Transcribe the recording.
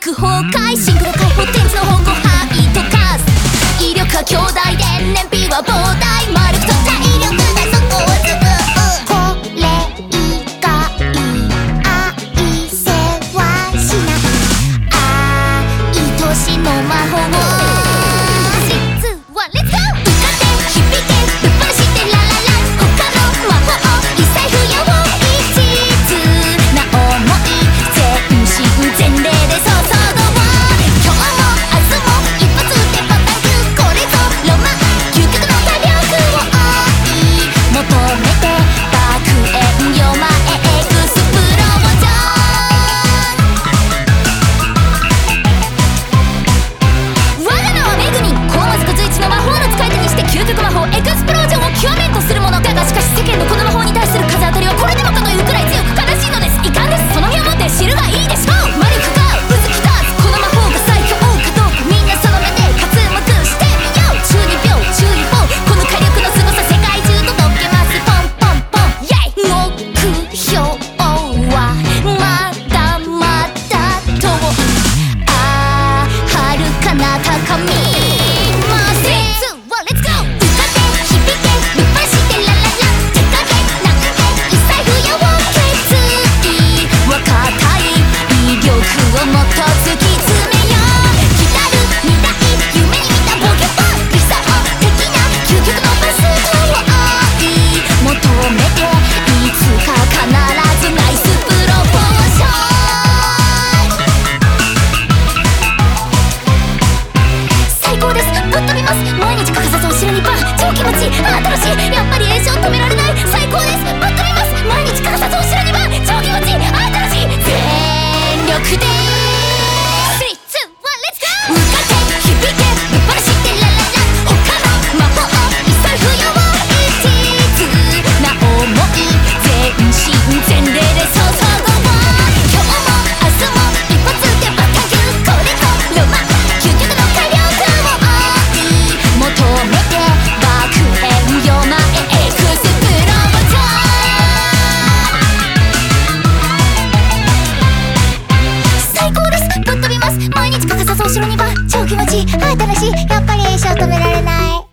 崩壊し新しいその後ろには超気持ちいい新しいやっぱり一生止められない